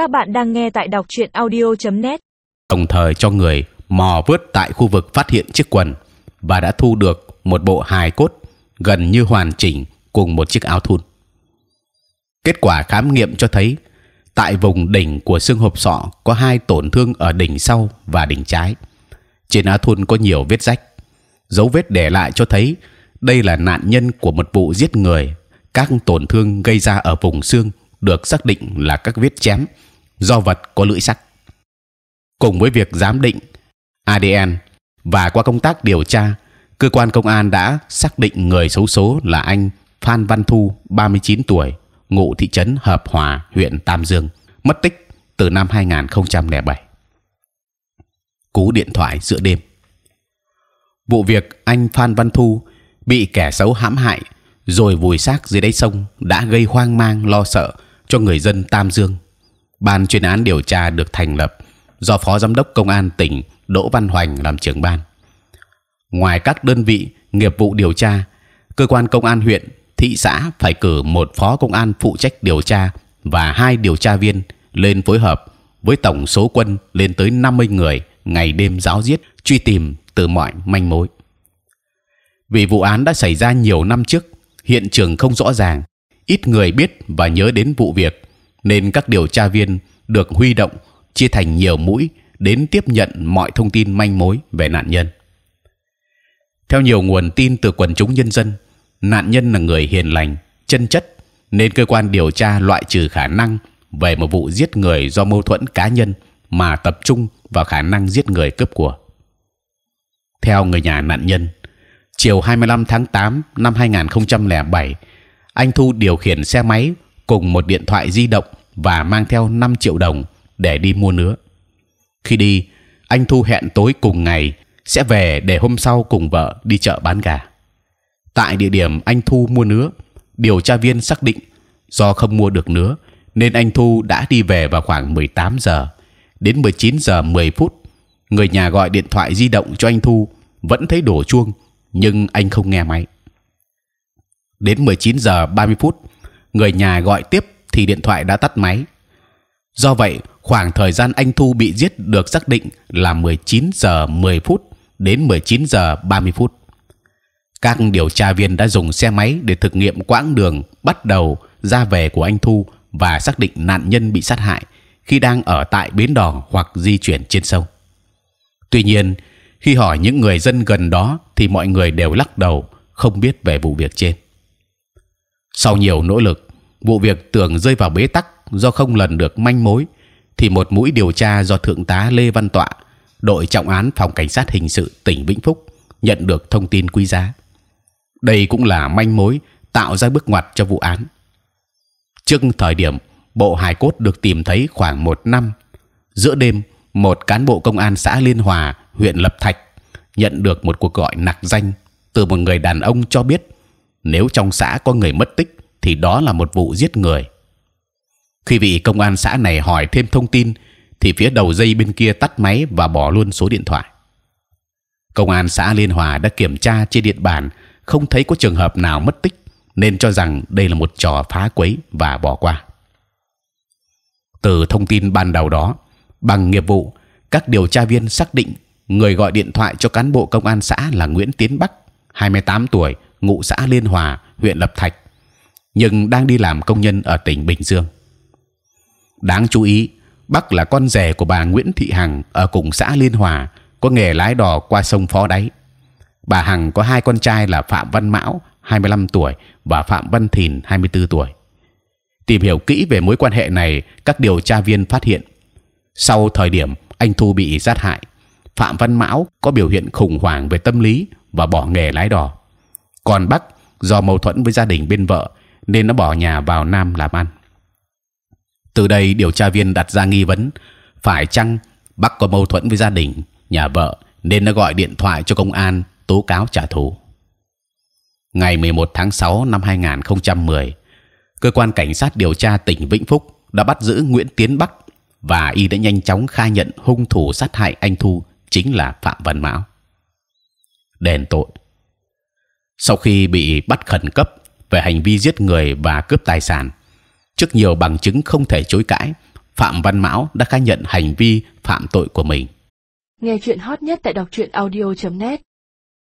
Các bạn đang nghe tại đọc truyện audio.net. đồng thời cho người mò vớt tại khu vực phát hiện chiếc quần và đã thu được một bộ hài cốt gần như hoàn chỉnh cùng một chiếc áo thun. Kết quả khám nghiệm cho thấy tại vùng đỉnh của xương hộp sọ có hai tổn thương ở đỉnh sau và đỉnh trái. Trên áo thun có nhiều vết rách, dấu vết để lại cho thấy đây là nạn nhân của một vụ giết người. Các tổn thương gây ra ở vùng xương được xác định là các vết chém do vật có lưỡi sắc. Cùng với việc giám định ADN và qua công tác điều tra, cơ quan công an đã xác định người xấu số là anh Phan Văn Thu, 39 tuổi, ngụ thị trấn Hợp Hòa, huyện Tam Dương, mất tích từ năm 2007. Cú điện thoại giữa đêm. Vụ việc anh Phan Văn Thu bị kẻ xấu hãm hại rồi vùi xác dưới đáy sông đã gây hoang mang lo sợ cho người dân Tam Dương. Ban chuyên án điều tra được thành lập do phó giám đốc công an tỉnh Đỗ Văn Hoành làm trưởng ban. Ngoài các đơn vị nghiệp vụ điều tra, cơ quan công an huyện, thị xã phải cử một phó công an phụ trách điều tra và hai điều tra viên lên phối hợp với tổng số quân lên tới 50 người ngày đêm giáo giết truy tìm từ mọi manh mối. Vì vụ án đã xảy ra nhiều năm trước, hiện trường không rõ ràng, ít người biết và nhớ đến vụ việc, nên các điều tra viên được huy động chia thành nhiều mũi đến tiếp nhận mọi thông tin manh mối về nạn nhân. Theo nhiều nguồn tin từ quần chúng nhân dân, nạn nhân là người hiền lành, chân chất, nên cơ quan điều tra loại trừ khả năng về một vụ giết người do mâu thuẫn cá nhân mà tập trung vào khả năng giết người cướp của. Theo người nhà nạn nhân, chiều 25 tháng 8 năm 2007, anh Thu điều khiển xe máy cùng một điện thoại di động và mang theo 5 triệu đồng để đi mua nứa. Khi đi, anh Thu hẹn tối cùng ngày sẽ về để hôm sau cùng vợ đi chợ bán gà. Tại địa điểm anh Thu mua nứa, điều tra viên xác định do không mua được nứa nên anh Thu đã đi về vào khoảng 18 giờ. Đến 19 giờ 10 phút, người nhà gọi điện thoại di động cho anh Thu vẫn thấy đổ chuông nhưng anh không nghe máy. Đến 19 giờ 30 phút, người nhà gọi tiếp thì điện thoại đã tắt máy. Do vậy, khoảng thời gian anh Thu bị giết được xác định là 19 giờ 10 phút đến 19 giờ 30 phút. Các điều tra viên đã dùng xe máy để thực nghiệm quãng đường bắt đầu ra về của anh Thu và xác định nạn nhân bị sát hại khi đang ở tại bến đò hoặc di chuyển trên sông. Tuy nhiên, khi hỏi những người dân gần đó thì mọi người đều lắc đầu không biết về vụ việc trên. Sau nhiều nỗ lực, vụ việc tưởng rơi vào bế tắc do không lần được manh mối, thì một mũi điều tra do thượng tá Lê Văn Tọa, đội trọng án phòng cảnh sát hình sự tỉnh Vĩnh Phúc nhận được thông tin quý giá. Đây cũng là manh mối tạo ra bước ngoặt cho vụ án. Trước thời điểm bộ hài cốt được tìm thấy khoảng một năm, giữa đêm một cán bộ công an xã Liên Hòa, huyện Lập Thạch nhận được một cuộc gọi nặc danh từ một người đàn ông cho biết nếu trong xã có người mất tích thì đó là một vụ giết người. Khi vị công an xã này hỏi thêm thông tin, thì phía đầu dây bên kia tắt máy và bỏ luôn số điện thoại. Công an xã Liên Hòa đã kiểm tra trên điện bàn, không thấy có trường hợp nào mất tích, nên cho rằng đây là một trò phá quấy và bỏ qua. Từ thông tin ban đầu đó, bằng nghiệp vụ, các điều tra viên xác định người gọi điện thoại cho cán bộ công an xã là Nguyễn Tiến Bắc, 28 tuổi, ngụ xã Liên Hòa, huyện Lập Thạch, nhưng đang đi làm công nhân ở tỉnh Bình Dương. Đáng chú ý, Bắc là con rể của bà Nguyễn Thị Hằng ở cùng xã Liên Hòa, có nghề lái đò qua sông Phó Đáy. Bà Hằng có hai con trai là Phạm Văn Mão 25 tuổi và Phạm Văn Thìn 24 tuổi. Tìm hiểu kỹ về mối quan hệ này, các điều tra viên phát hiện sau thời điểm anh Thu bị sát hại, Phạm Văn Mão có biểu hiện khủng hoảng về tâm lý và bỏ nghề lái đò. Còn Bắc do mâu thuẫn với gia đình bên vợ nên nó bỏ nhà vào Nam làm ăn. Từ đây điều tra viên đặt ra nghi vấn phải chăng Bắc có mâu thuẫn với gia đình, nhà vợ nên nó gọi điện thoại cho công an tố cáo trả thù. Ngày 11 tháng 6 năm 2010, cơ quan cảnh sát điều tra tỉnh Vĩnh Phúc đã bắt giữ Nguyễn Tiến Bắc và y đã nhanh chóng khai nhận hung thủ sát hại anh Thu chính là Phạm Văn Mão. Đền tội. Sau khi bị bắt khẩn cấp về hành vi giết người và cướp tài sản, trước nhiều bằng chứng không thể chối cãi Phạm Văn Mão đã khai nhận hành vi phạm tội của mình. Nghe chuyện hot nhất tại đọc truyện audio.net